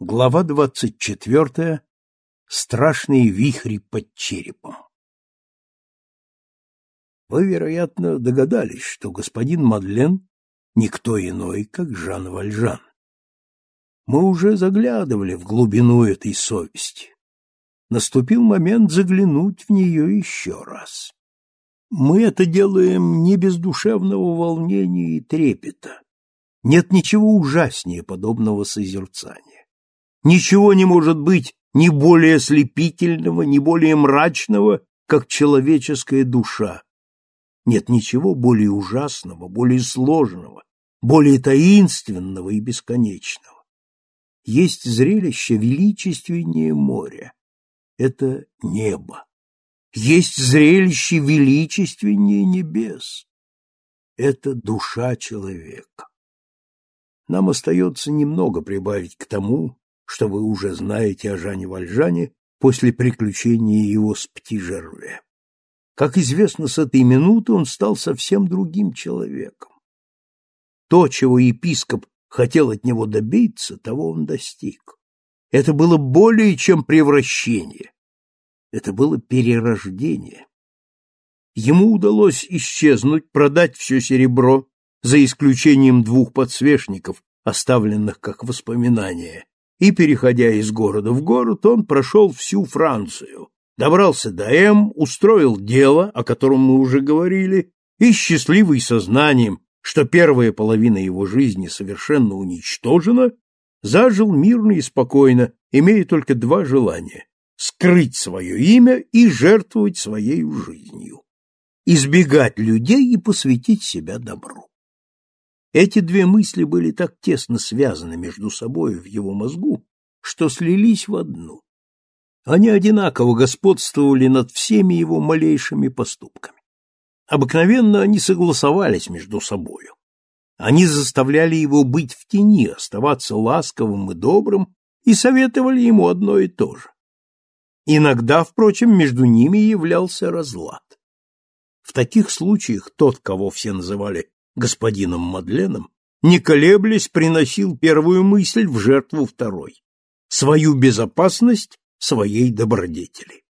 Глава двадцать четвертая. Страшные вихри под черепом. Вы, вероятно, догадались, что господин Мадлен никто иной, как Жан Вальжан. Мы уже заглядывали в глубину этой совести. Наступил момент заглянуть в нее еще раз. Мы это делаем не без душевного волнения и трепета. Нет ничего ужаснее подобного созерцания. Ничего не может быть ни более ослепительного, ни более мрачного, как человеческая душа. Нет ничего более ужасного, более сложного, более таинственного и бесконечного. Есть зрелище величественнее моря. Это небо. Есть зрелище величественнее небес. Это душа человека. Нам остается немного прибавить к тому, что вы уже знаете о Жане Вальжане после приключения его с Птижерве. Как известно, с этой минуты он стал совсем другим человеком. То, чего епископ хотел от него добиться, того он достиг. Это было более чем превращение. Это было перерождение. Ему удалось исчезнуть, продать все серебро, за исключением двух подсвечников, оставленных как воспоминания, и, переходя из города в город, он прошел всю Францию, добрался до М, устроил дело, о котором мы уже говорили, и, счастливый сознанием, что первая половина его жизни совершенно уничтожена, зажил мирно и спокойно, имея только два желания — скрыть свое имя и жертвовать своей жизнью, избегать людей и посвятить себя добру. Эти две мысли были так тесно связаны между собой в его мозгу, что слились в одну. Они одинаково господствовали над всеми его малейшими поступками. Обыкновенно они согласовались между собою. Они заставляли его быть в тени, оставаться ласковым и добрым, и советовали ему одно и то же. Иногда, впрочем, между ними являлся разлад. В таких случаях тот, кого все называли господином Мадленом, не колеблясь, приносил первую мысль в жертву второй — свою безопасность своей добродетели.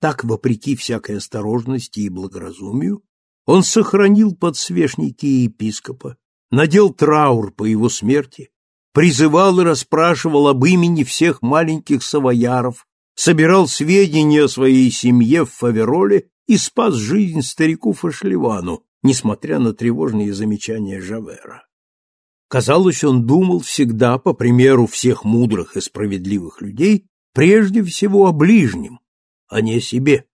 Так, вопреки всякой осторожности и благоразумию, он сохранил подсвечники епископа, надел траур по его смерти, призывал и расспрашивал об имени всех маленьких савояров, собирал сведения о своей семье в Фавероле и спас жизнь старику Фашливану, несмотря на тревожные замечания Жавера. Казалось, он думал всегда, по примеру всех мудрых и справедливых людей, прежде всего о ближнем, а не о себе.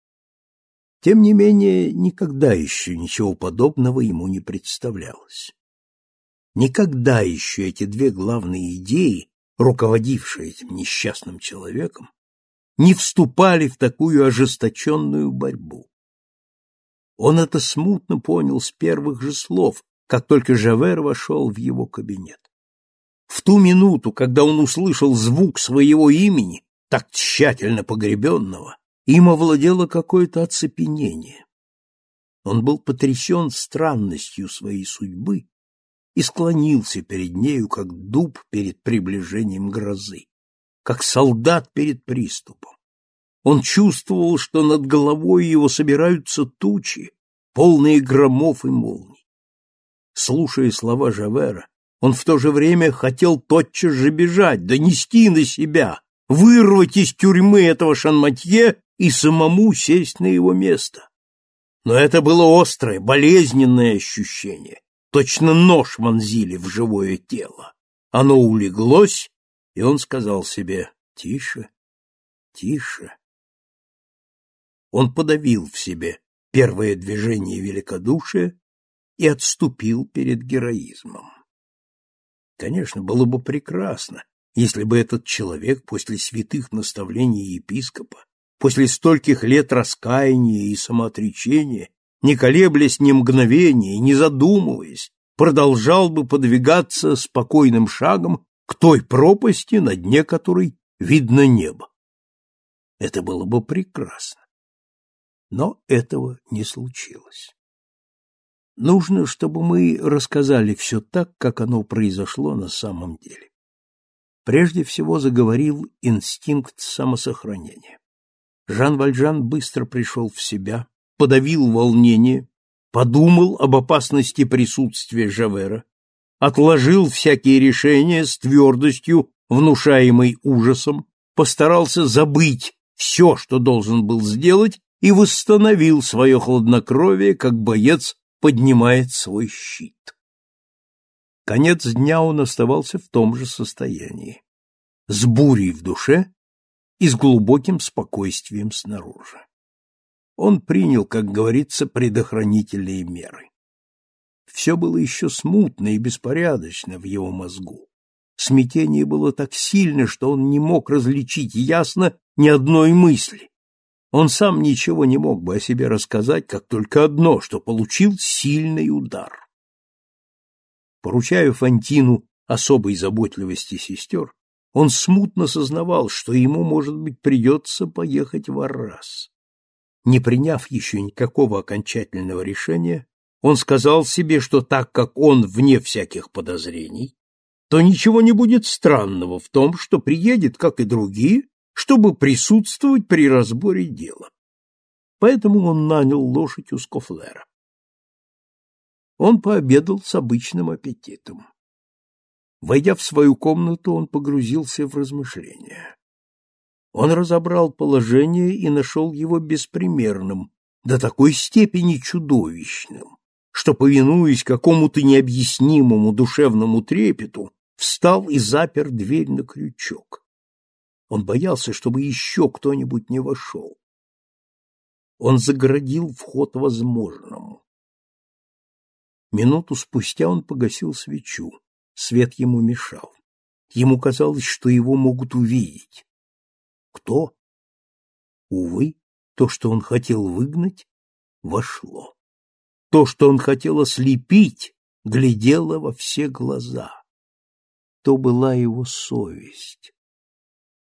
Тем не менее, никогда еще ничего подобного ему не представлялось. Никогда еще эти две главные идеи, руководившие этим несчастным человеком, не вступали в такую ожесточенную борьбу. Он это смутно понял с первых же слов, как только Жавер вошел в его кабинет. В ту минуту, когда он услышал звук своего имени, так тщательно погребенного, им овладело какое-то оцепенение. Он был потрясен странностью своей судьбы и склонился перед нею, как дуб перед приближением грозы, как солдат перед приступом. Он чувствовал, что над головой его собираются тучи, полные громов и молний. Слушая слова Жавера, он в то же время хотел тотчас же бежать, донести на себя, вырвать из тюрьмы этого шанматье и самому сесть на его место. Но это было острое, болезненное ощущение. Точно нож вонзили в живое тело. Оно улеглось, и он сказал себе «Тише, тише». Он подавил в себе первое движение великодушия и отступил перед героизмом. Конечно, было бы прекрасно, если бы этот человек после святых наставлений епископа, после стольких лет раскаяния и самоотречения, не колеблясь ни мгновения, не задумываясь, продолжал бы подвигаться спокойным шагом к той пропасти, на дне которой видно небо. Это было бы прекрасно. Но этого не случилось. Нужно, чтобы мы рассказали все так, как оно произошло на самом деле. Прежде всего заговорил инстинкт самосохранения. Жан Вальжан быстро пришел в себя, подавил волнение, подумал об опасности присутствия Жавера, отложил всякие решения с твердостью, внушаемой ужасом, постарался забыть все, что должен был сделать, и восстановил свое хладнокровие, как боец поднимает свой щит. Конец дня он оставался в том же состоянии, с бурей в душе и с глубоким спокойствием снаружи. Он принял, как говорится, предохранительные меры. Все было еще смутно и беспорядочно в его мозгу. Смятение было так сильно, что он не мог различить ясно ни одной мысли. Он сам ничего не мог бы о себе рассказать, как только одно, что получил сильный удар. Поручая Фантину особой заботливости сестер, он смутно сознавал, что ему, может быть, придется поехать в Аррас. Не приняв еще никакого окончательного решения, он сказал себе, что так как он вне всяких подозрений, то ничего не будет странного в том, что приедет, как и другие, чтобы присутствовать при разборе дела. Поэтому он нанял лошадь у Скофлера. Он пообедал с обычным аппетитом. Войдя в свою комнату, он погрузился в размышления. Он разобрал положение и нашел его беспримерным, до такой степени чудовищным, что, повинуясь какому-то необъяснимому душевному трепету, встал и запер дверь на крючок. Он боялся, чтобы еще кто-нибудь не вошел. Он загородил вход возможному. Минуту спустя он погасил свечу. Свет ему мешал. Ему казалось, что его могут увидеть. Кто? Увы, то, что он хотел выгнать, вошло. То, что он хотел ослепить, глядело во все глаза то была его совесть.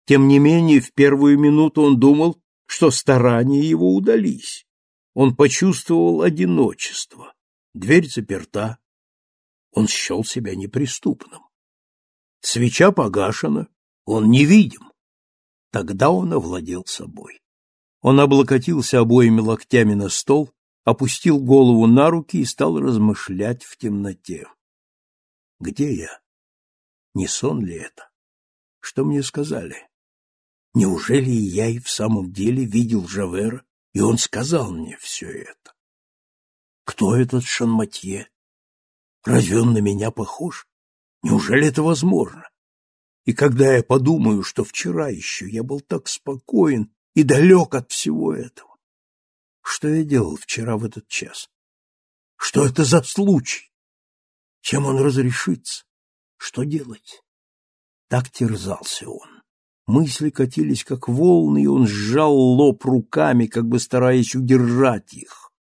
Тем не менее, в первую минуту он думал, что старания его удались. Он почувствовал одиночество. Дверь заперта. Он счел себя неприступным. Свеча погашена, он невидим. Тогда он овладел собой. Он облокотился обоими локтями на стол, опустил голову на руки и стал размышлять в темноте. Где я? Не сон ли это? Что мне сказали? Неужели я и в самом деле видел Жавера, и он сказал мне все это? Кто этот Шанматье? Разве он на меня похож? Неужели это возможно? И когда я подумаю, что вчера еще я был так спокоен и далек от всего этого, что я делал вчера в этот час? Что это за случай? Чем он разрешится? Что делать? Так терзался он. Мысли катились, как волны, и он сжал лоб руками, как бы стараясь удержать их.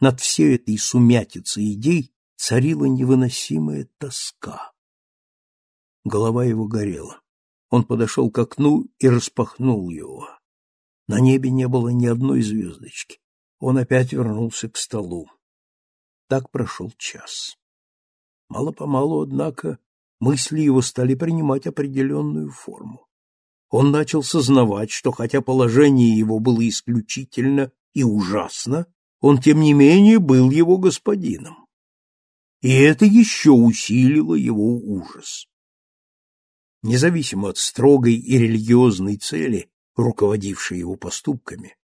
Над всей этой сумятицей идей царила невыносимая тоска. Голова его горела. Он подошел к окну и распахнул его. На небе не было ни одной звездочки. Он опять вернулся к столу. Так прошел час. Мало-помалу, однако, мысли его стали принимать определенную форму. Он начал сознавать, что хотя положение его было исключительно и ужасно, он, тем не менее, был его господином. И это еще усилило его ужас. Независимо от строгой и религиозной цели, руководившей его поступками,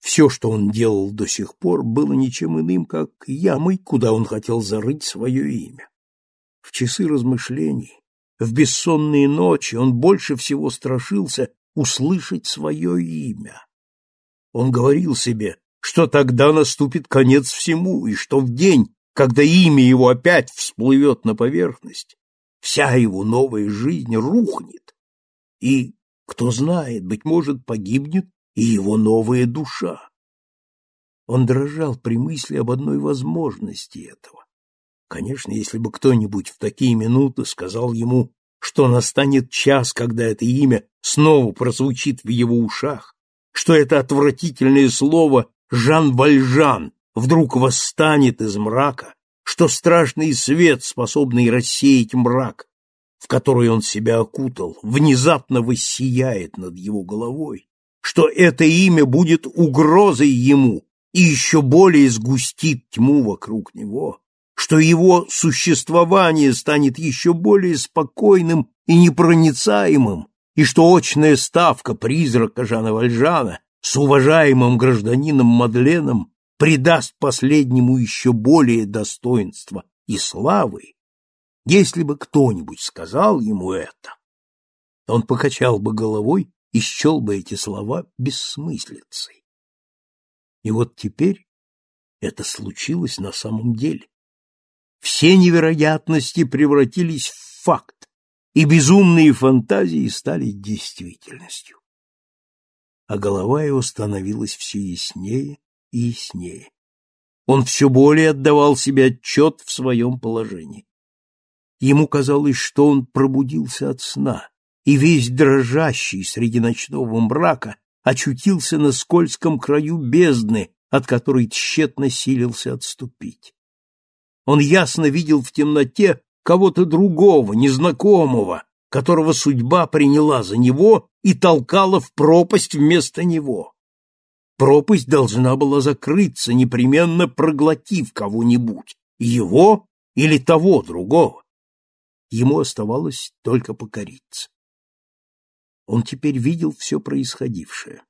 все, что он делал до сих пор, было ничем иным, как ямой, куда он хотел зарыть свое имя. В часы размышлений, в бессонные ночи он больше всего страшился услышать свое имя. Он говорил себе, что тогда наступит конец всему, и что в день, когда имя его опять всплывет на поверхность, вся его новая жизнь рухнет, и, кто знает, быть может, погибнет и его новая душа. Он дрожал при мысли об одной возможности этого. Конечно, если бы кто-нибудь в такие минуты сказал ему, что настанет час, когда это имя снова прозвучит в его ушах, что это отвратительное слово «Жан Вальжан» вдруг восстанет из мрака, что страшный свет, способный рассеять мрак, в которой он себя окутал, внезапно воссияет над его головой, что это имя будет угрозой ему и еще более сгустит тьму вокруг него, что его существование станет еще более спокойным и непроницаемым, и что очная ставка призрака Жана Вальжана с уважаемым гражданином Мадленом придаст последнему еще более достоинства и славы, если бы кто-нибудь сказал ему это, он покачал бы головой и счел бы эти слова бессмыслицей. И вот теперь это случилось на самом деле. Все невероятности превратились в факт, и безумные фантазии стали действительностью. А голова его становилась все яснее и яснее. Он все более отдавал себе отчет в своем положении. Ему казалось, что он пробудился от сна, и весь дрожащий среди ночного мрака очутился на скользком краю бездны, от которой тщетно силился отступить. Он ясно видел в темноте кого-то другого, незнакомого, которого судьба приняла за него и толкала в пропасть вместо него. Пропасть должна была закрыться, непременно проглотив кого-нибудь, его или того другого. Ему оставалось только покориться. Он теперь видел все происходившее.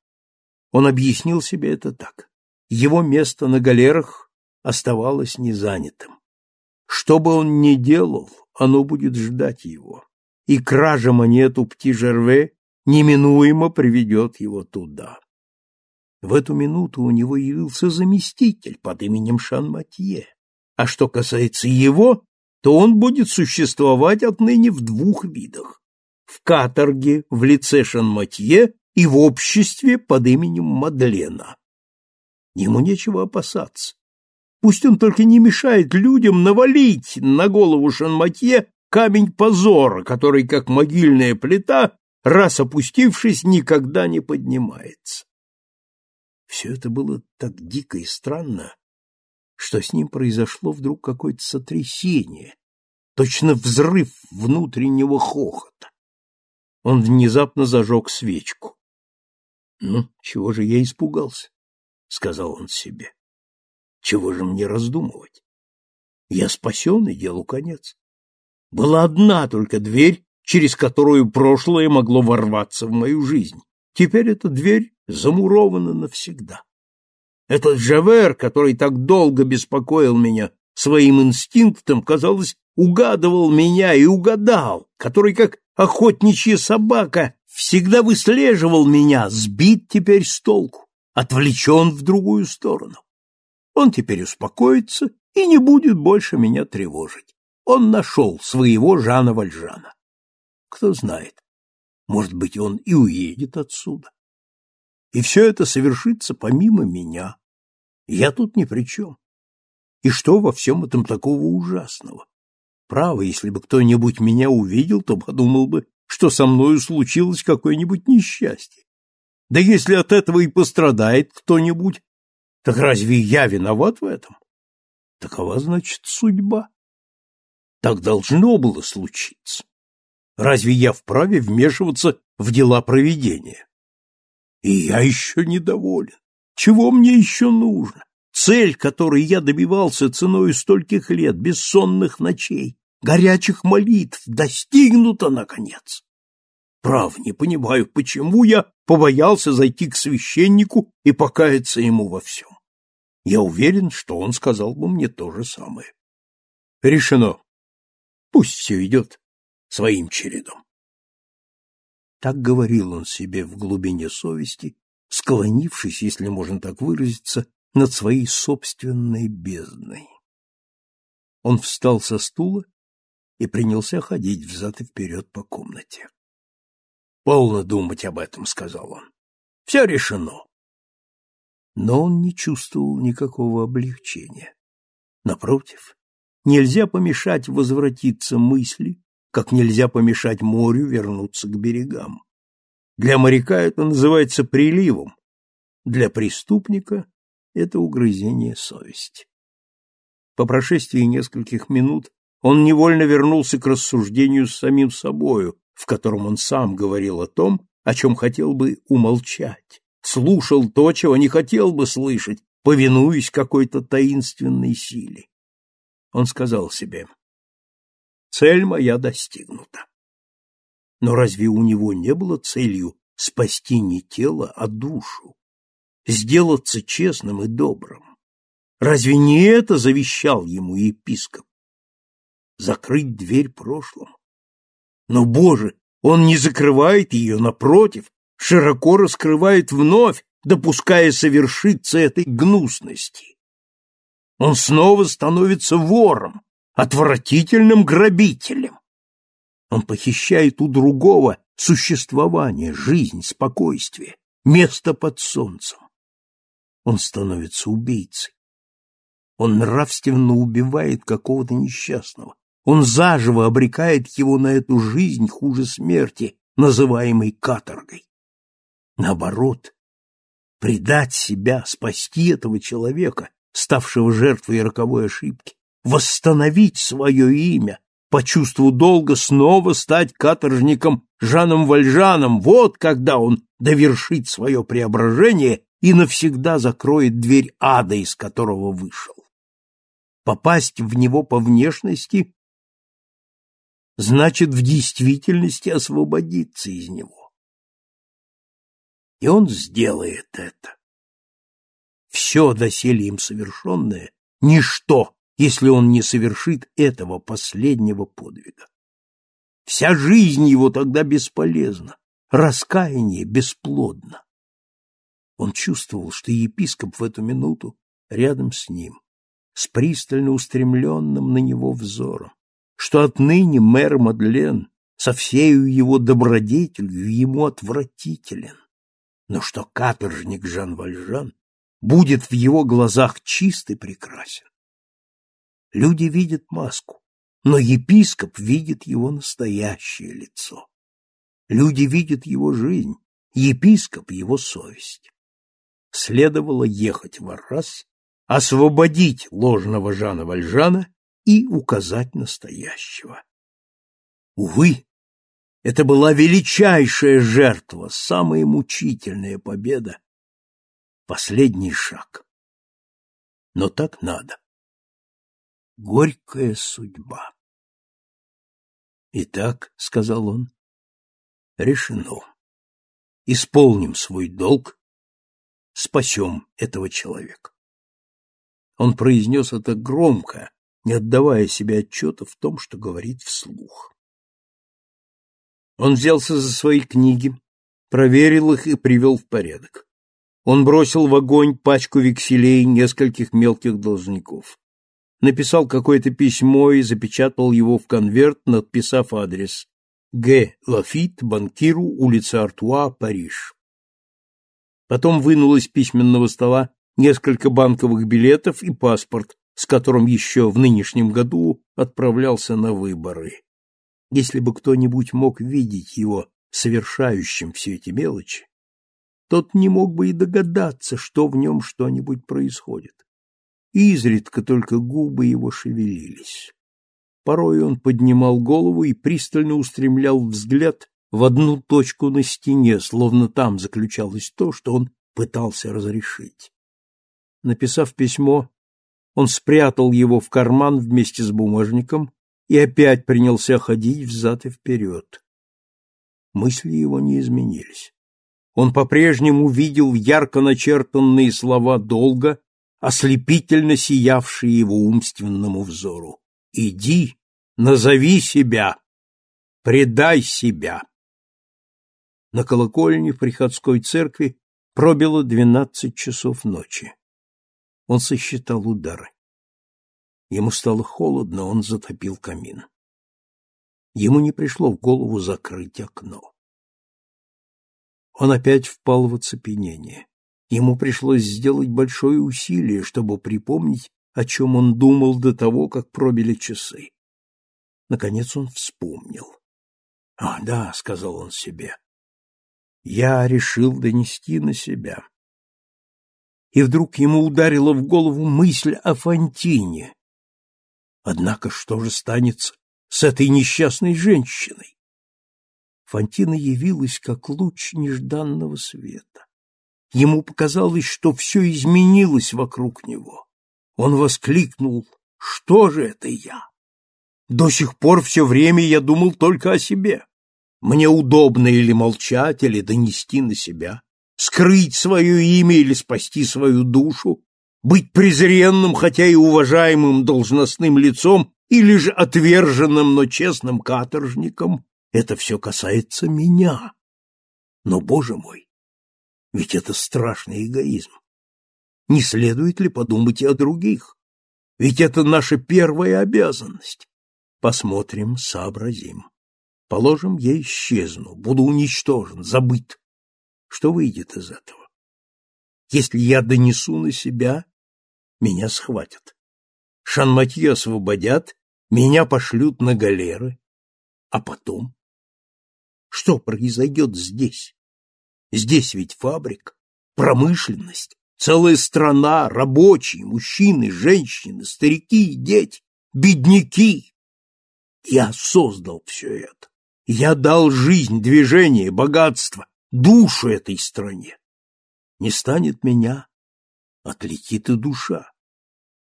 Он объяснил себе это так. Его место на галерах оставалось незанятым. Что бы он ни делал, оно будет ждать его, и кража монет у Пти-Жерве неминуемо приведет его туда. В эту минуту у него явился заместитель под именем Шан-Матье, а что касается его, то он будет существовать отныне в двух видах – в каторге в лице Шан-Матье и в обществе под именем Мадлена. Ему нечего опасаться. Пусть он только не мешает людям навалить на голову Шанматье камень позора, который, как могильная плита, раз опустившись, никогда не поднимается. Все это было так дико и странно, что с ним произошло вдруг какое-то сотрясение, точно взрыв внутреннего хохота. Он внезапно зажег свечку. «Ну, чего же я испугался?» — сказал он себе. Чего же мне раздумывать? Я спасен, и делу конец. Была одна только дверь, через которую прошлое могло ворваться в мою жизнь. Теперь эта дверь замурована навсегда. Этот Жавер, который так долго беспокоил меня своим инстинктом, казалось, угадывал меня и угадал, который, как охотничья собака, всегда выслеживал меня, сбит теперь с толку, отвлечен в другую сторону. Он теперь успокоится и не будет больше меня тревожить. Он нашел своего Жана Вальжана. Кто знает, может быть, он и уедет отсюда. И все это совершится помимо меня. Я тут ни при чем. И что во всем этом такого ужасного? Право, если бы кто-нибудь меня увидел, то подумал бы, что со мною случилось какое-нибудь несчастье. Да если от этого и пострадает кто-нибудь, так разве я виноват в этом? Такова, значит, судьба. Так должно было случиться. Разве я вправе вмешиваться в дела проведения? И я еще недоволен. Чего мне еще нужно? Цель, которой я добивался ценой стольких лет, бессонных ночей, горячих молитв, достигнута, наконец. Прав, не понимаю, почему я побоялся зайти к священнику и покаяться ему во всем. Я уверен, что он сказал бы мне то же самое. Решено. Пусть все идет своим чередом. Так говорил он себе в глубине совести, склонившись, если можно так выразиться, над своей собственной бездной. Он встал со стула и принялся ходить взад и вперед по комнате. «Полно думать об этом», — сказал он. «Все решено но он не чувствовал никакого облегчения. Напротив, нельзя помешать возвратиться мысли, как нельзя помешать морю вернуться к берегам. Для моряка это называется приливом, для преступника это угрызение совести. По прошествии нескольких минут он невольно вернулся к рассуждению с самим собою, в котором он сам говорил о том, о чем хотел бы умолчать, слушал то, чего не хотел бы слышать, повинуясь какой-то таинственной силе. Он сказал себе, «Цель моя достигнута». Но разве у него не было целью спасти не тело, а душу, сделаться честным и добрым? Разве не это завещал ему епископ? Закрыть дверь прошлому? Но, Боже, он не закрывает ее, напротив, широко раскрывает вновь, допуская совершиться этой гнусности. Он снова становится вором, отвратительным грабителем. Он похищает у другого существование, жизнь, спокойствие, место под солнцем. Он становится убийцей. Он нравственно убивает какого-то несчастного. Он заживо обрекает его на эту жизнь хуже смерти, называемой каторгой. Наоборот, предать себя, спасти этого человека, ставшего жертвой роковой ошибки, восстановить свое имя, по чувству долга снова стать каторжником Жаном Вальжаном, вот когда он довершит свое преображение и навсегда закроет дверь ада, из которого вышел. Попасть в него по внешности значит в действительности освободиться из него. И он сделает это. Все доселе им совершенное — ничто, если он не совершит этого последнего подвига. Вся жизнь его тогда бесполезна, раскаяние бесплодно. Он чувствовал, что епископ в эту минуту рядом с ним, с пристально устремленным на него взором что отныне мэр Мадлен со всею его добродетелью ему отвратителен, но что каторжник Жан Вальжан будет в его глазах чист и прекрасен. Люди видят маску, но епископ видит его настоящее лицо. Люди видят его жизнь, епископ — его совесть. Следовало ехать в Аррас, освободить ложного Жана Вальжана и указать настоящего. Увы, это была величайшая жертва, самая мучительная победа, последний шаг. Но так надо. Горькая судьба. «Итак», — сказал он, — «решено. Исполним свой долг, спасем этого человека». Он произнес это громко, не отдавая себе отчета в том, что говорит вслух. Он взялся за свои книги, проверил их и привел в порядок. Он бросил в огонь пачку векселей нескольких мелких должников. Написал какое-то письмо и запечатал его в конверт, надписав адрес Г. Лафит, банкиру, улица Артуа, Париж. Потом вынул из письменного стола несколько банковых билетов и паспорт, с которым еще в нынешнем году отправлялся на выборы. Если бы кто-нибудь мог видеть его совершающим все эти мелочи, тот не мог бы и догадаться, что в нем что-нибудь происходит. Изредка только губы его шевелились. Порой он поднимал голову и пристально устремлял взгляд в одну точку на стене, словно там заключалось то, что он пытался разрешить. Написав письмо, он спрятал его в карман вместе с бумажником и опять принялся ходить взад и вперед. Мысли его не изменились. Он по-прежнему видел ярко начертанные слова долга, ослепительно сиявшие его умственному взору. «Иди, назови себя, предай себя». На колокольне в приходской церкви пробило двенадцать часов ночи. Он сосчитал удары. Ему стало холодно, он затопил камин. Ему не пришло в голову закрыть окно. Он опять впал в оцепенение. Ему пришлось сделать большое усилие, чтобы припомнить, о чем он думал до того, как пробили часы. Наконец он вспомнил. «А, да», — сказал он себе, — «я решил донести на себя и вдруг ему ударила в голову мысль о Фонтине. Однако что же станется с этой несчастной женщиной? Фантина явилась как луч нежданного света. Ему показалось, что все изменилось вокруг него. Он воскликнул «Что же это я?» До сих пор все время я думал только о себе. Мне удобно или молчать, или донести на себя, скрыть свое имя или спасти свою душу, быть презренным, хотя и уважаемым должностным лицом, или же отверженным, но честным каторжником, это все касается меня. Но, боже мой, ведь это страшный эгоизм. Не следует ли подумать и о других? Ведь это наша первая обязанность. Посмотрим, сообразим. Положим, я исчезну, буду уничтожен, забыт. Что выйдет из этого? Если я донесу на себя, меня схватят. Шанматье освободят, меня пошлют на галеры. А потом? Что произойдет здесь? Здесь ведь фабрика, промышленность, целая страна, рабочие, мужчины, женщины, старики и дети, бедняки, я создал все это. Я дал жизнь, движение, богатство, душу этой стране. Не станет меня, отлетит и душа.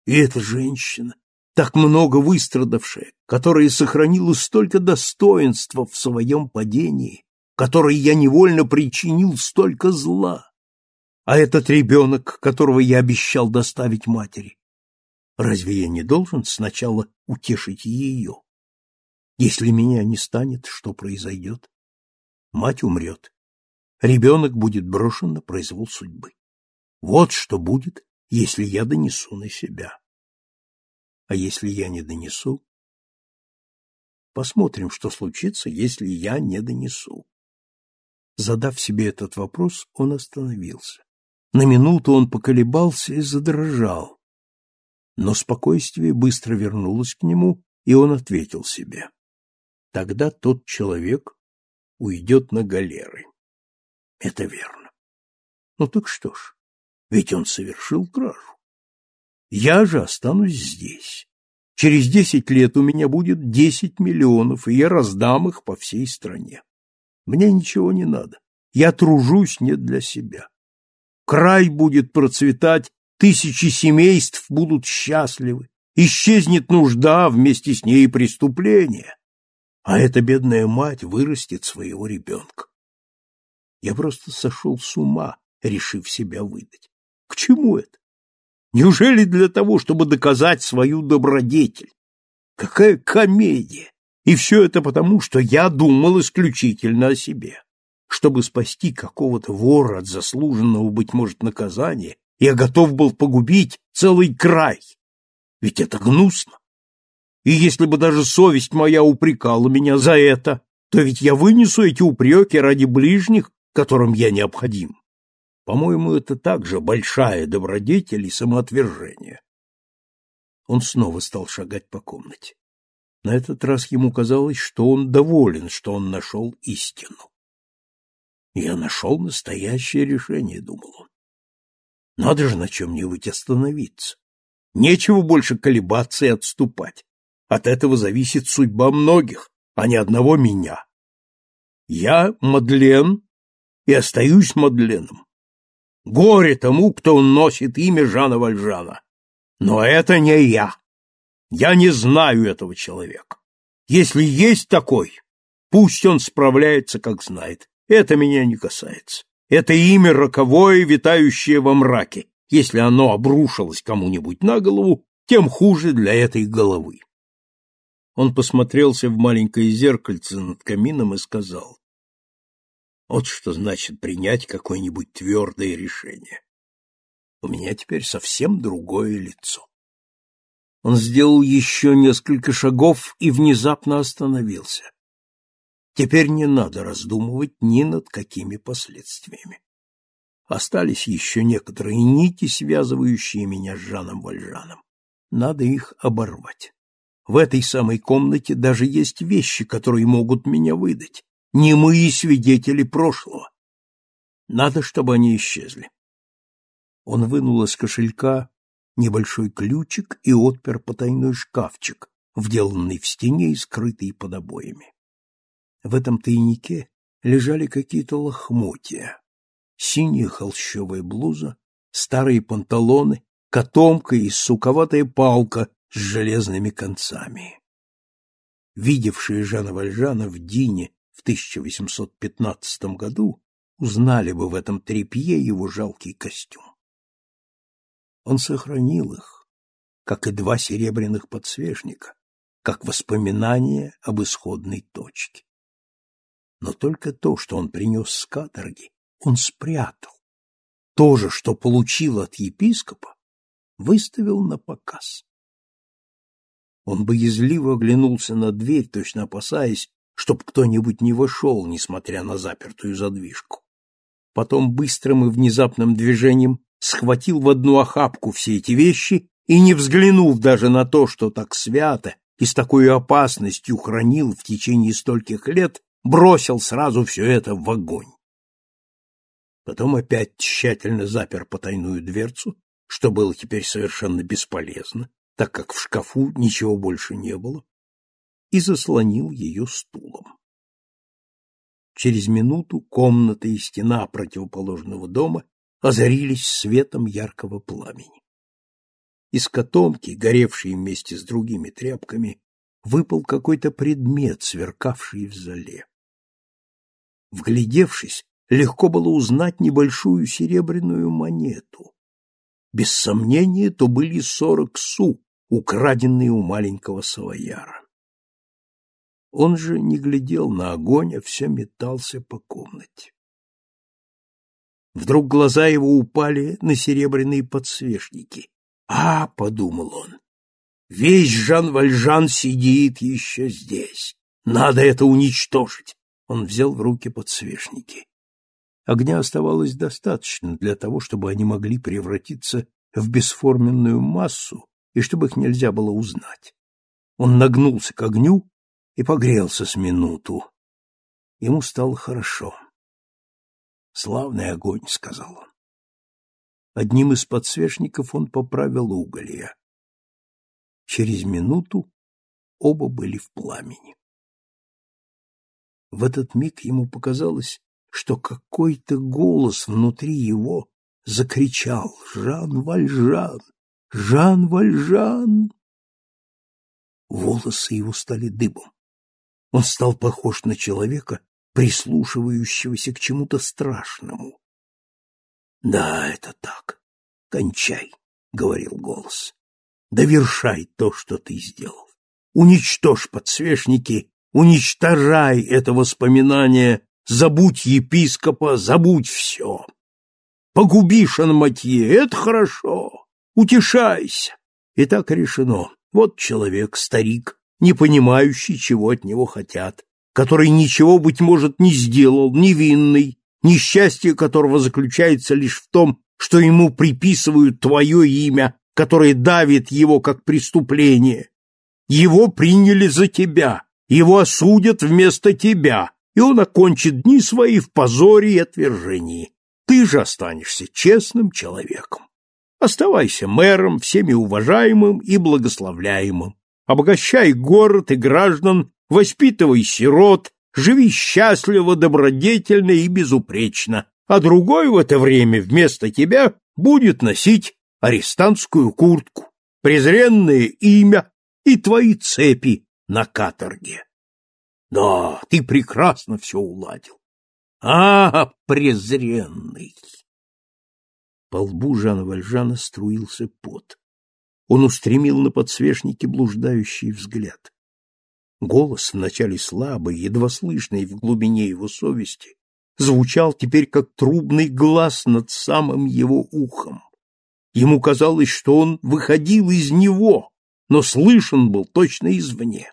И эта женщина, так много выстрадавшая, которая сохранила столько достоинства в своем падении, которой я невольно причинил столько зла. А этот ребенок, которого я обещал доставить матери, разве я не должен сначала утешить ее? Если меня не станет, что произойдет? Мать умрет. Ребенок будет брошен на произвол судьбы. Вот что будет, если я донесу на себя. А если я не донесу? Посмотрим, что случится, если я не донесу. Задав себе этот вопрос, он остановился. На минуту он поколебался и задрожал. Но спокойствие быстро вернулось к нему, и он ответил себе тогда тот человек уйдет на галеры. Это верно. Ну так что ж, ведь он совершил кражу. Я же останусь здесь. Через десять лет у меня будет десять миллионов, и я раздам их по всей стране. Мне ничего не надо. Я тружусь не для себя. Край будет процветать, тысячи семейств будут счастливы. Исчезнет нужда, вместе с ней и преступление а эта бедная мать вырастет своего ребенка. Я просто сошел с ума, решив себя выдать. К чему это? Неужели для того, чтобы доказать свою добродетель? Какая комедия! И все это потому, что я думал исключительно о себе. Чтобы спасти какого-то вора от заслуженного, быть может, наказания, я готов был погубить целый край. Ведь это гнусно. И если бы даже совесть моя упрекала меня за это, то ведь я вынесу эти упреки ради ближних, которым я необходим. По-моему, это также большая добродетель и самоотвержение. Он снова стал шагать по комнате. На этот раз ему казалось, что он доволен, что он нашел истину. «Я нашел настоящее решение», — думал он. «Надо же на чем-нибудь остановиться. Нечего больше колебаться и отступать. От этого зависит судьба многих, а не одного меня. Я Мадлен и остаюсь Мадленом. Горе тому, кто носит имя Жана Вальжана. Но это не я. Я не знаю этого человека. Если есть такой, пусть он справляется, как знает. Это меня не касается. Это имя роковое, витающее во мраке. Если оно обрушилось кому-нибудь на голову, тем хуже для этой головы. Он посмотрелся в маленькое зеркальце над камином и сказал, «Вот что значит принять какое-нибудь твердое решение. У меня теперь совсем другое лицо». Он сделал еще несколько шагов и внезапно остановился. Теперь не надо раздумывать ни над какими последствиями. Остались еще некоторые нити, связывающие меня с Жаном Вальжаном. Надо их оборвать. В этой самой комнате даже есть вещи, которые могут меня выдать. Не мы и свидетели прошлого. Надо, чтобы они исчезли. Он вынул из кошелька небольшой ключик и отпер потайной шкафчик, вделанный в стене и скрытый под обоями. В этом тайнике лежали какие-то лохмотья, синяя холщовая блуза, старые панталоны, котомка и суковатая палка с железными концами. Видевшие Жана Вальжана в Дине в 1815 году узнали бы в этом тряпье его жалкий костюм. Он сохранил их, как и два серебряных подсвечника, как воспоминание об исходной точке. Но только то, что он принес с каторги, он спрятал. То же, что получил от епископа, выставил на показ. Он боязливо оглянулся на дверь, точно опасаясь, чтоб кто-нибудь не вошел, несмотря на запертую задвижку. Потом быстрым и внезапным движением схватил в одну охапку все эти вещи и, не взглянув даже на то, что так свято и с такой опасностью хранил в течение стольких лет, бросил сразу все это в огонь. Потом опять тщательно запер потайную дверцу, что было теперь совершенно бесполезно, так как в шкафу ничего больше не было, и заслонил ее стулом. Через минуту комната и стена противоположного дома озарились светом яркого пламени. Из котомки, горевшей вместе с другими тряпками, выпал какой-то предмет, сверкавший в зале. Вглядевшись, легко было узнать небольшую серебряную монету. Без сомнения, то были сорок су, украденные у маленького савояра. Он же не глядел на огонь, а все метался по комнате. Вдруг глаза его упали на серебряные подсвечники. «А!» — подумал он. «Весь Жан Вальжан сидит еще здесь. Надо это уничтожить!» Он взял в руки подсвечники. Огня оставалось достаточно для того, чтобы они могли превратиться в бесформенную массу и чтобы их нельзя было узнать. Он нагнулся к огню и погрелся с минуту. Ему стало хорошо. «Славный огонь», — сказал он. Одним из подсвечников он поправил уголья. Через минуту оба были в пламени. В этот миг ему показалось, что какой-то голос внутри его закричал «Жан Вальжан! Жан Вальжан!» Волосы его стали дыбом. Он стал похож на человека, прислушивающегося к чему-то страшному. «Да, это так. Кончай», — говорил голос. «Довершай то, что ты сделал. Уничтожь подсвечники, уничтожай это воспоминание, забудь епископа, забудь все. Погуби Шанматье, это хорошо, утешайся. И так решено. Вот человек, старик, не понимающий, чего от него хотят, который ничего, быть может, не сделал, невинный, несчастье которого заключается лишь в том, что ему приписывают твое имя, которое давит его как преступление. Его приняли за тебя, его осудят вместо тебя, и он окончит дни свои в позоре и отвержении. Ты же останешься честным человеком. Оставайся мэром, всеми уважаемым и благословляемым обогащай город и граждан, воспитывай сирот, живи счастливо, добродетельно и безупречно, а другой в это время вместо тебя будет носить арестантскую куртку, презренное имя и твои цепи на каторге. Да, ты прекрасно все уладил. А, презренный! По лбу Жана Вальжана струился пот. Он устремил на подсвечники блуждающий взгляд. Голос, вначале слабый, едва слышный в глубине его совести, звучал теперь как трубный глаз над самым его ухом. Ему казалось, что он выходил из него, но слышен был точно извне.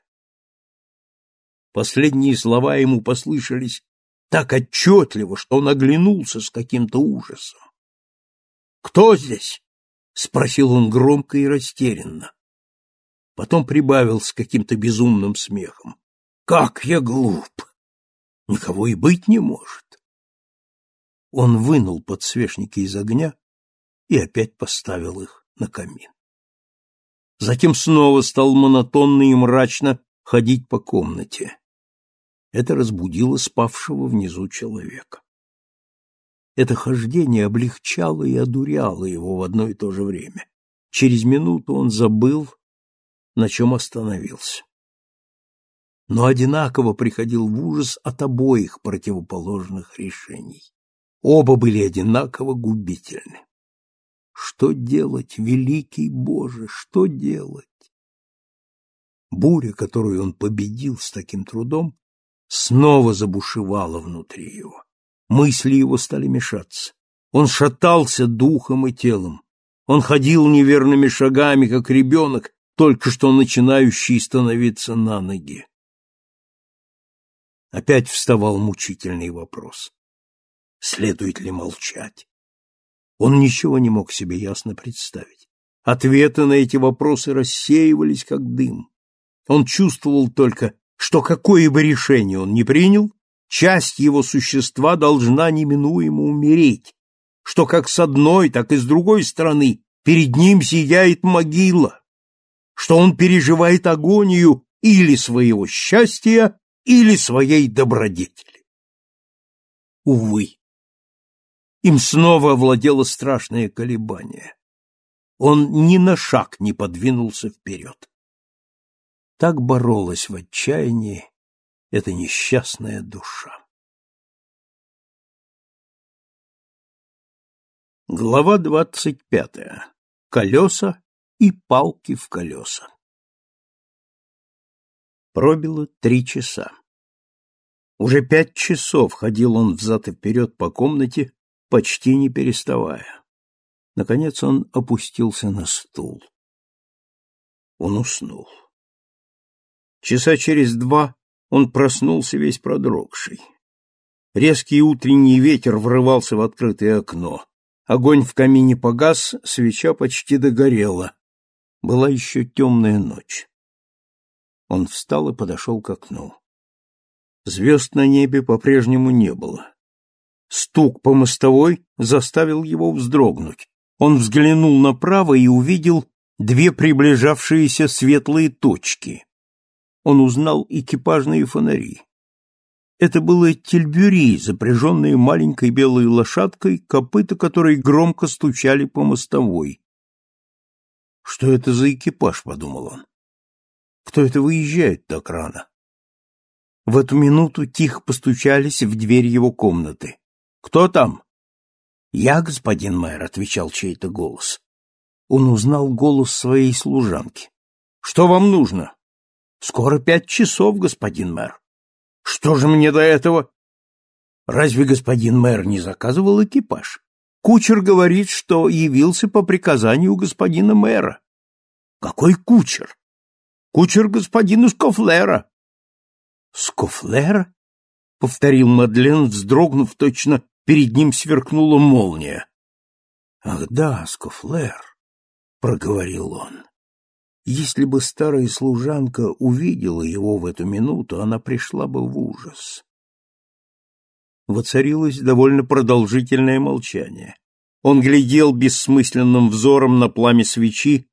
Последние слова ему послышались так отчетливо, что он оглянулся с каким-то ужасом. «Кто здесь?» — спросил он громко и растерянно. Потом прибавил с каким-то безумным смехом. «Как я глуп! Никого и быть не может!» Он вынул подсвечники из огня и опять поставил их на камин. Затем снова стал монотонно и мрачно ходить по комнате. Это разбудило спавшего внизу человека. Это хождение облегчало и одуряло его в одно и то же время. Через минуту он забыл, на чем остановился. Но одинаково приходил в ужас от обоих противоположных решений. Оба были одинаково губительны. Что делать, великий Боже, что делать? Буря, которую он победил с таким трудом, снова забушевала внутри его. Мысли его стали мешаться. Он шатался духом и телом. Он ходил неверными шагами, как ребенок, только что начинающий становиться на ноги. Опять вставал мучительный вопрос. Следует ли молчать? Он ничего не мог себе ясно представить. Ответы на эти вопросы рассеивались, как дым. Он чувствовал только, что какое бы решение он ни принял, часть его существа должна неминуемо умереть, что как с одной, так и с другой стороны перед ним сияет могила, что он переживает агонию или своего счастья, или своей добродетели. Увы, им снова овладело страшное колебание. Он ни на шаг не подвинулся вперед. Так боролась в отчаянии эта несчастная душа. Глава двадцать пятая. Колеса и палки в колеса. Пробило три часа. Уже пять часов ходил он взад и вперед по комнате, почти не переставая. Наконец он опустился на стул. Он уснул. Часа через два он проснулся весь продрогший. Резкий утренний ветер врывался в открытое окно. Огонь в камине погас, свеча почти догорела. Была еще темная ночь. Он встал и подошел к окну. Звезд на небе по-прежнему не было. Стук по мостовой заставил его вздрогнуть. Он взглянул направо и увидел две приближавшиеся светлые точки. Он узнал экипажные фонари. Это было тельбюри, запряженные маленькой белой лошадкой, копыта которой громко стучали по мостовой. «Что это за экипаж?» — подумал он. «Кто это выезжает так рано?» В эту минуту тихо постучались в дверь его комнаты. Кто там? Я, господин мэр, отвечал чей-то голос. Он узнал голос своей служанки. Что вам нужно? Скоро пять часов, господин мэр. Что же мне до этого? Разве господин мэр не заказывал экипаж? Кучер говорит, что явился по приказанию господина мэра. Какой кучер? Кучер господина Скофлера. Скофлера? Повторил Мадлен, вздрогнув точно перед ним сверкнула молния. «Ах да, Скофлер!» — проговорил он. Если бы старая служанка увидела его в эту минуту, она пришла бы в ужас. Воцарилось довольно продолжительное молчание. Он глядел бессмысленным взором на пламя свечи,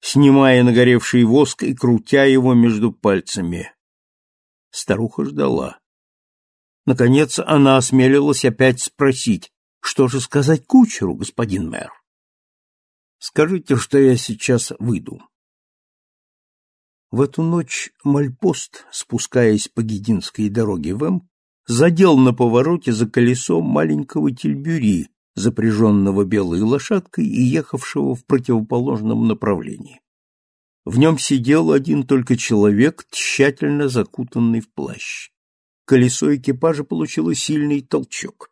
снимая нагоревший воск и крутя его между пальцами. Старуха ждала. Наконец она осмелилась опять спросить, что же сказать кучеру, господин мэр? Скажите, что я сейчас выйду. В эту ночь Мальпост, спускаясь по Гединской дороге в М, задел на повороте за колесом маленького тельбюри, запряженного белой лошадкой и ехавшего в противоположном направлении. В нем сидел один только человек, тщательно закутанный в плащ колесо экипажа получило сильный толчок.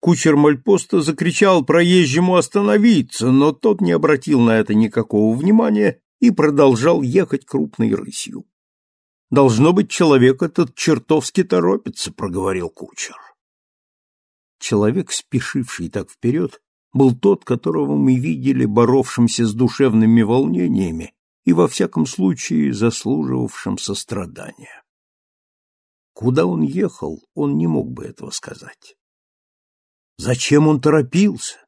Кучер мальпоста закричал проезжему остановиться, но тот не обратил на это никакого внимания и продолжал ехать крупной рысью. «Должно быть, человек этот чертовски торопится», — проговорил кучер. Человек, спешивший так вперед, был тот, которого мы видели боровшимся с душевными волнениями и, во всяком случае, заслуживавшим сострадания. Куда он ехал, он не мог бы этого сказать. Зачем он торопился?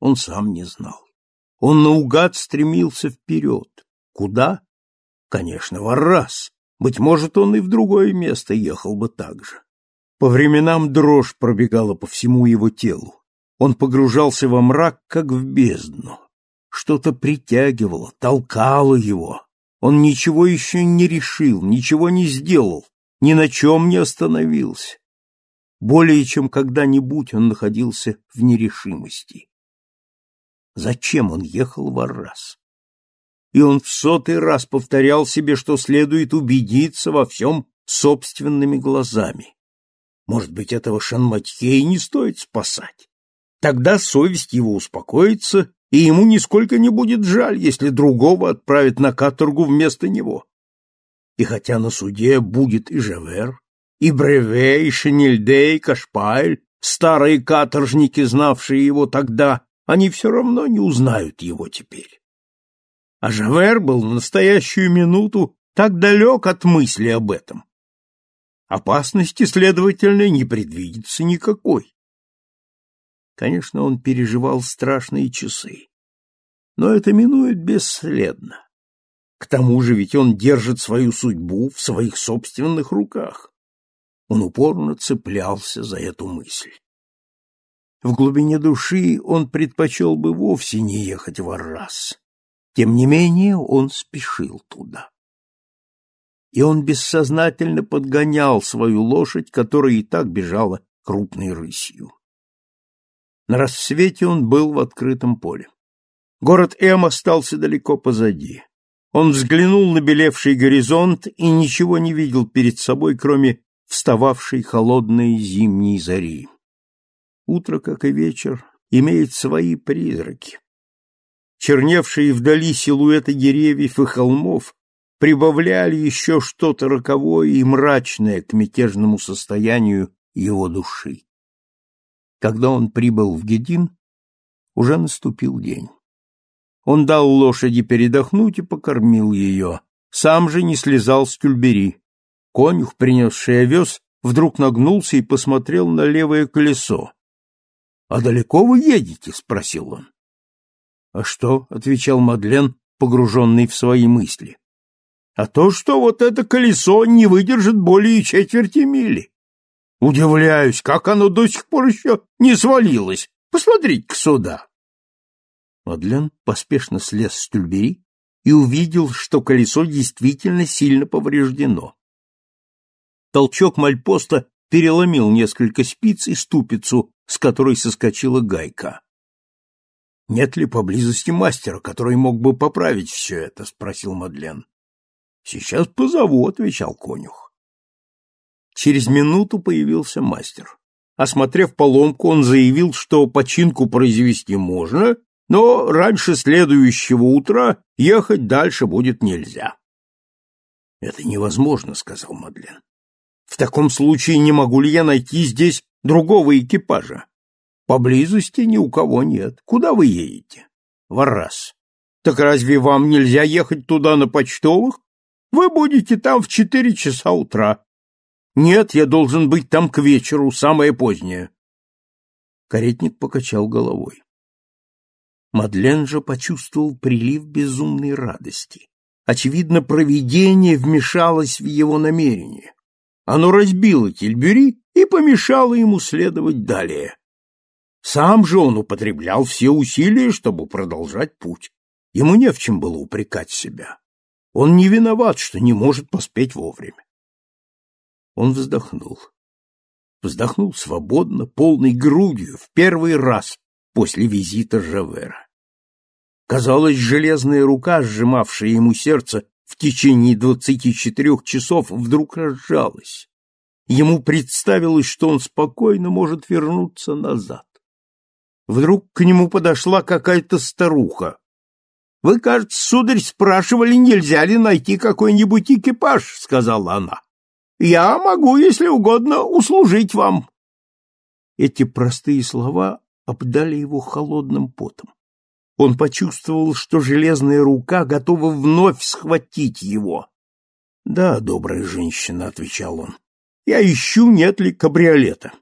Он сам не знал. Он наугад стремился вперед. Куда? Конечно, в Аррас. Быть может, он и в другое место ехал бы так же. По временам дрожь пробегала по всему его телу. Он погружался во мрак, как в бездну. Что-то притягивало, толкало его. Он ничего еще не решил, ничего не сделал, ни на чем не остановился. Более чем когда-нибудь он находился в нерешимости. Зачем он ехал в Аррас? И он в сотый раз повторял себе, что следует убедиться во всем собственными глазами. Может быть, этого Шанматье не стоит спасать. Тогда совесть его успокоится, и ему нисколько не будет жаль, если другого отправят на каторгу вместо него. И хотя на суде будет и Жавер, и Бреве, и Шенильде, и Кашпайль, старые каторжники, знавшие его тогда, они все равно не узнают его теперь. А Жавер был в настоящую минуту так далек от мысли об этом. Опасности, следовательно, не предвидится никакой. Конечно, он переживал страшные часы, но это минует бесследно. К тому же ведь он держит свою судьбу в своих собственных руках. Он упорно цеплялся за эту мысль. В глубине души он предпочел бы вовсе не ехать в Аррас. Тем не менее он спешил туда. И он бессознательно подгонял свою лошадь, которая и так бежала крупной рысью. На рассвете он был в открытом поле. Город Эм остался далеко позади. Он взглянул на белевший горизонт и ничего не видел перед собой, кроме встававшей холодной зимней зари. Утро, как и вечер, имеет свои призраки. Черневшие вдали силуэты деревьев и холмов прибавляли еще что-то роковое и мрачное к мятежному состоянию его души. Когда он прибыл в Гедин, уже наступил день. Он дал лошади передохнуть и покормил ее, сам же не слезал с тюльбери. Конюх, принесший овес, вдруг нагнулся и посмотрел на левое колесо. А далеко вы едете? спросил он. А что? отвечал Мадлен, погруженный в свои мысли. А то, что вот это колесо не выдержит более четверти мили. Удивляюсь, как оно до сих пор еще не свалилось. Посмотрите-ка сюда. Мадлен поспешно слез с тюльбери и увидел, что колесо действительно сильно повреждено. Толчок мальпоста переломил несколько спиц и ступицу, с которой соскочила гайка. — Нет ли поблизости мастера, который мог бы поправить все это? — спросил Мадлен. — Сейчас позову, — отвечал конюх. Через минуту появился мастер. Осмотрев поломку, он заявил, что починку произвести можно, но раньше следующего утра ехать дальше будет нельзя. — Это невозможно, — сказал Мадлен. — В таком случае не могу ли я найти здесь другого экипажа. Поблизости ни у кого нет. Куда вы едете? В Аррас. Так разве вам нельзя ехать туда на почтовых? Вы будете там в четыре часа утра. Нет, я должен быть там к вечеру, самое позднее. Каретник покачал головой. Мадлен же почувствовал прилив безумной радости. Очевидно, провидение вмешалось в его намерение. Оно разбило Тильбюри и помешало ему следовать далее. Сам же он употреблял все усилия, чтобы продолжать путь. Ему не в чем было упрекать себя. Он не виноват, что не может поспеть вовремя. Он вздохнул. Вздохнул свободно, полной грудью, в первый раз после визита Жавера. Казалось, железная рука, сжимавшая ему сердце в течение двадцати четырех часов, вдруг разжалась. Ему представилось, что он спокойно может вернуться назад. Вдруг к нему подошла какая-то старуха. — Вы, кажется, сударь, спрашивали, нельзя ли найти какой-нибудь экипаж, — сказала она. — Я могу, если угодно, услужить вам. Эти простые слова обдали его холодным потом. Он почувствовал, что железная рука готова вновь схватить его. — Да, добрая женщина, — отвечал он, я ищу, нет ли кабриолета.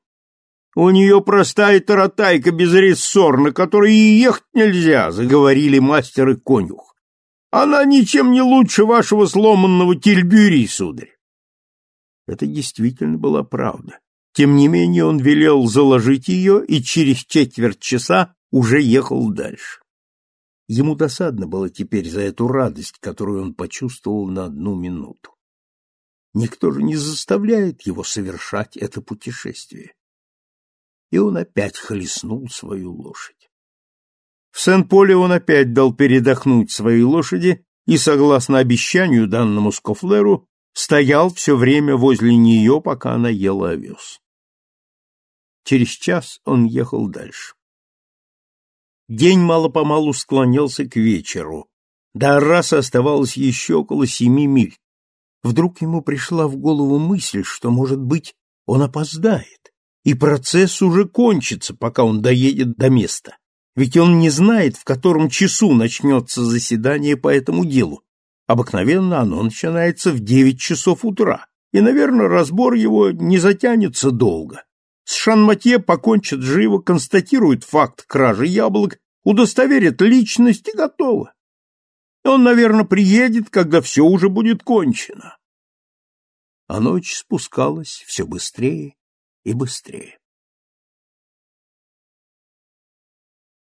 У нее простая таратайка без рессор, на которой и ехать нельзя, — заговорили мастер и конюх. Она ничем не лучше вашего сломанного тельбюри, сударь. Это действительно была правда. Тем не менее он велел заложить ее и через четверть часа уже ехал дальше. Ему досадно было теперь за эту радость, которую он почувствовал на одну минуту. Никто же не заставляет его совершать это путешествие. И он опять хлестнул свою лошадь. В Сен-Поле он опять дал передохнуть своей лошади и, согласно обещанию данному Скофлеру, стоял все время возле нее, пока она ела овес. Через час он ехал дальше. День мало-помалу склонялся к вечеру. До Арраса оставалось еще около семи миль. Вдруг ему пришла в голову мысль, что, может быть, он опоздает, и процесс уже кончится, пока он доедет до места. Ведь он не знает, в котором часу начнется заседание по этому делу, Обыкновенно оно начинается в девять часов утра, и, наверное, разбор его не затянется долго. С Шанматье покончат живо, констатируют факт кражи яблок, удостоверят личность и готово. Он, наверное, приедет, когда все уже будет кончено. А ночь спускалась все быстрее и быстрее.